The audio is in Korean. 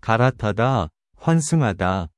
갈아타다, 환승하다,